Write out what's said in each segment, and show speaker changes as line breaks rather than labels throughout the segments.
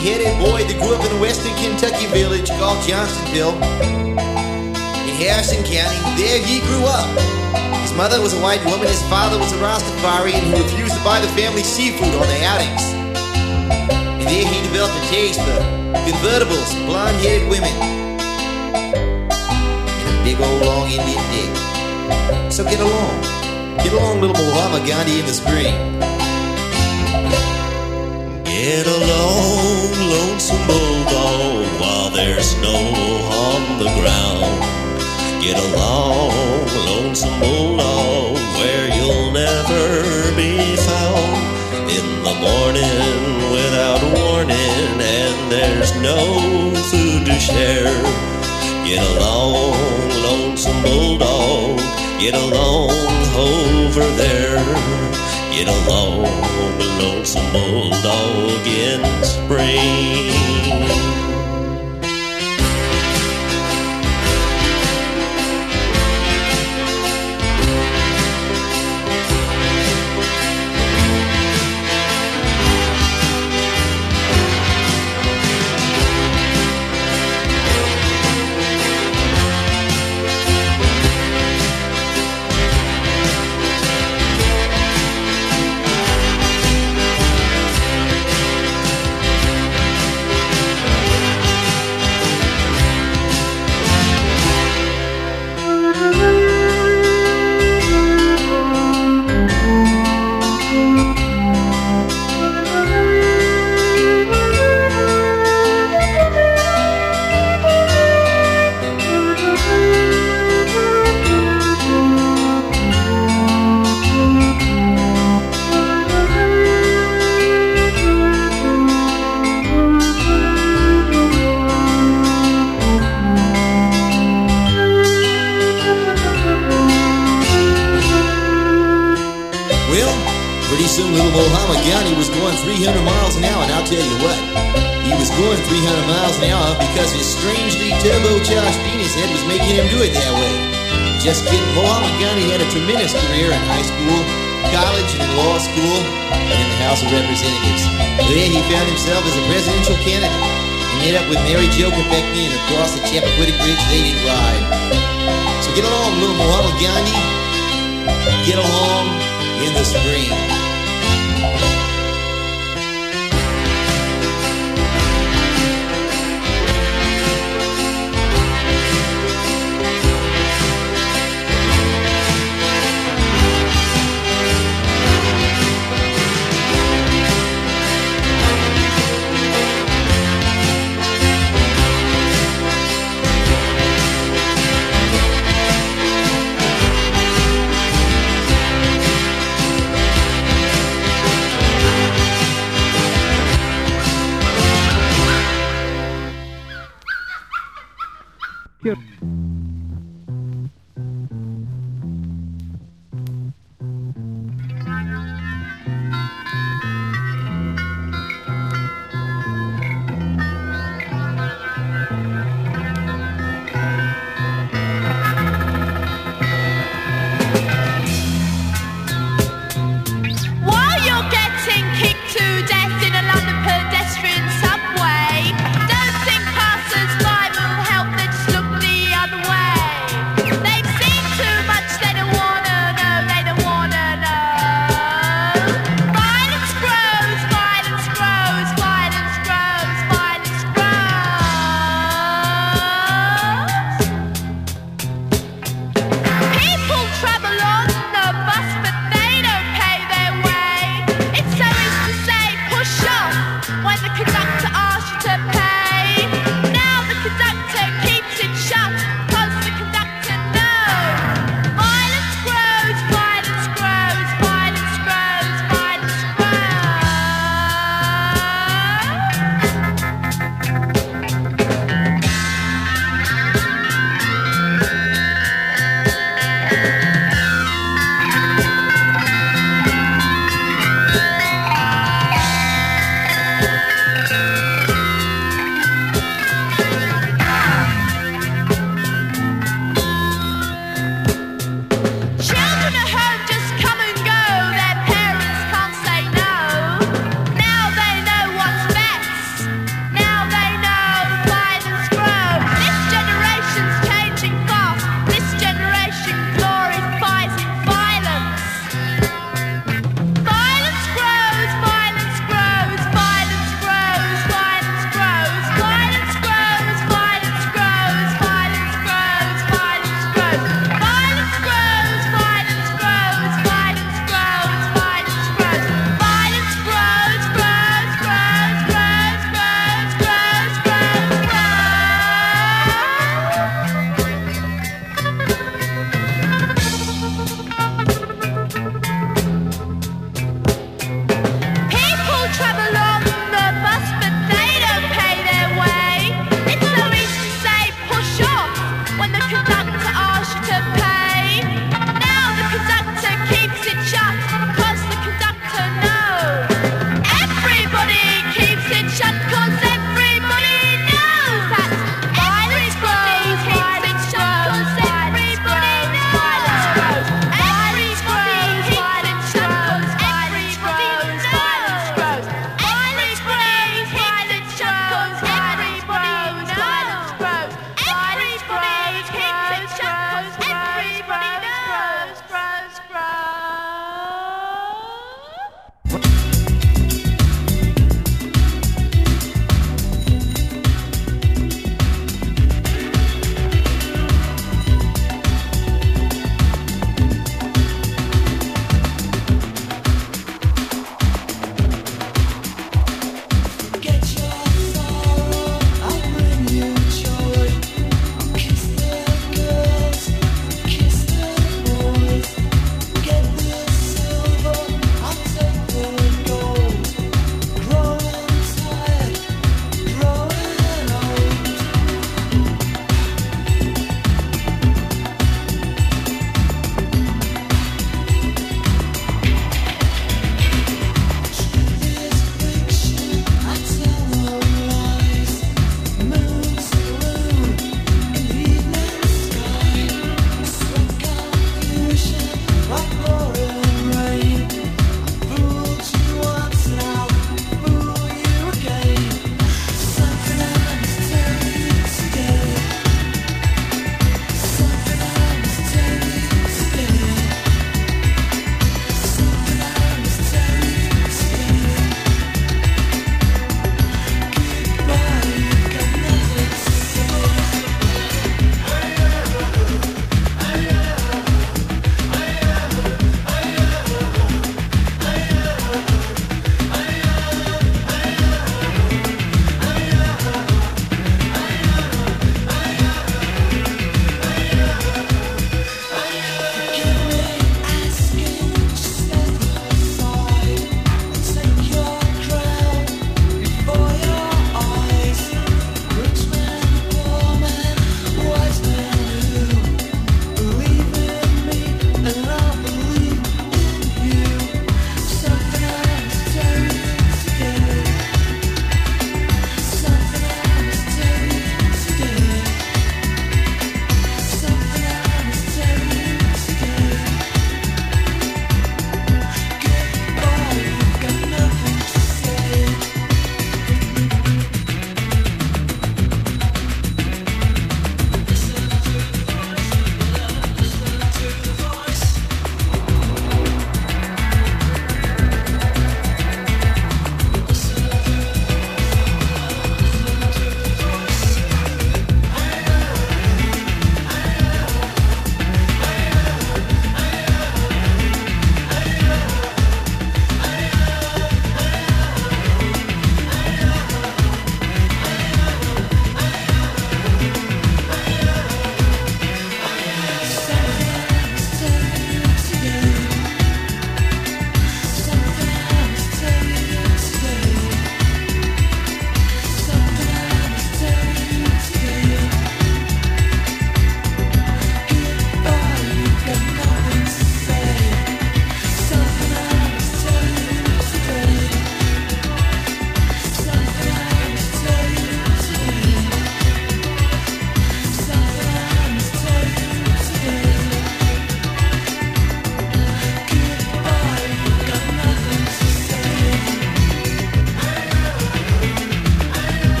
headed boy that grew up in a western Kentucky village called Johnsonville in Harrison County. There he grew up. His mother was a white woman, his father was a Rastafarian who refused to buy the family seafood on their outings. And there he developed a taste for convertibles, blonde haired women, and a big old long Indian dick. So get along. Get along, little Muhammad Gandhi in the spring.
Get along, lonesome bulldog, while there's snow on the ground. Get along, lonesome bulldog, where you'll never be found. In the morning without warning, and there's no food to share. Get along, lonesome bulldog, get along over there. Get along, lonesome bulldog in spring.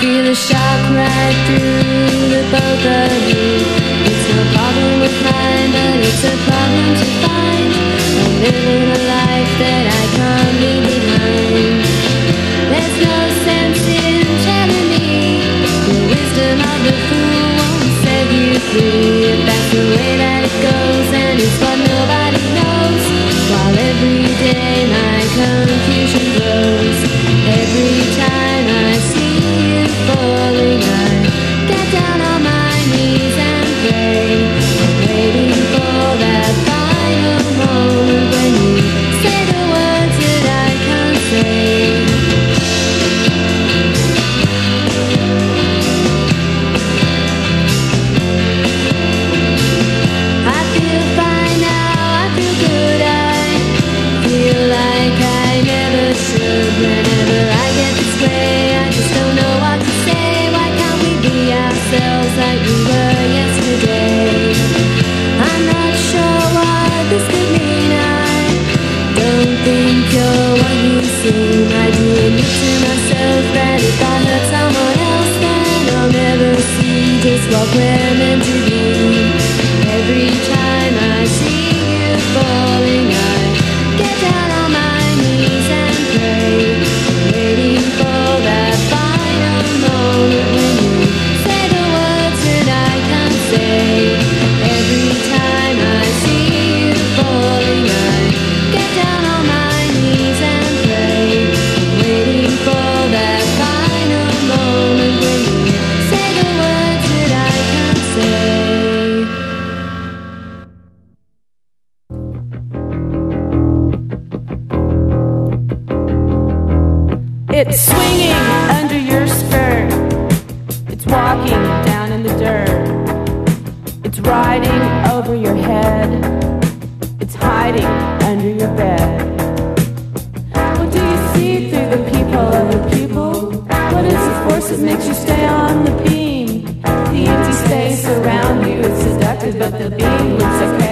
feel a shock right through the both of you.
hiding under your bed. What do you see through the people of the people? What is the force that makes you stay on the beam? The empty space around you is seductive, but the beam looks
like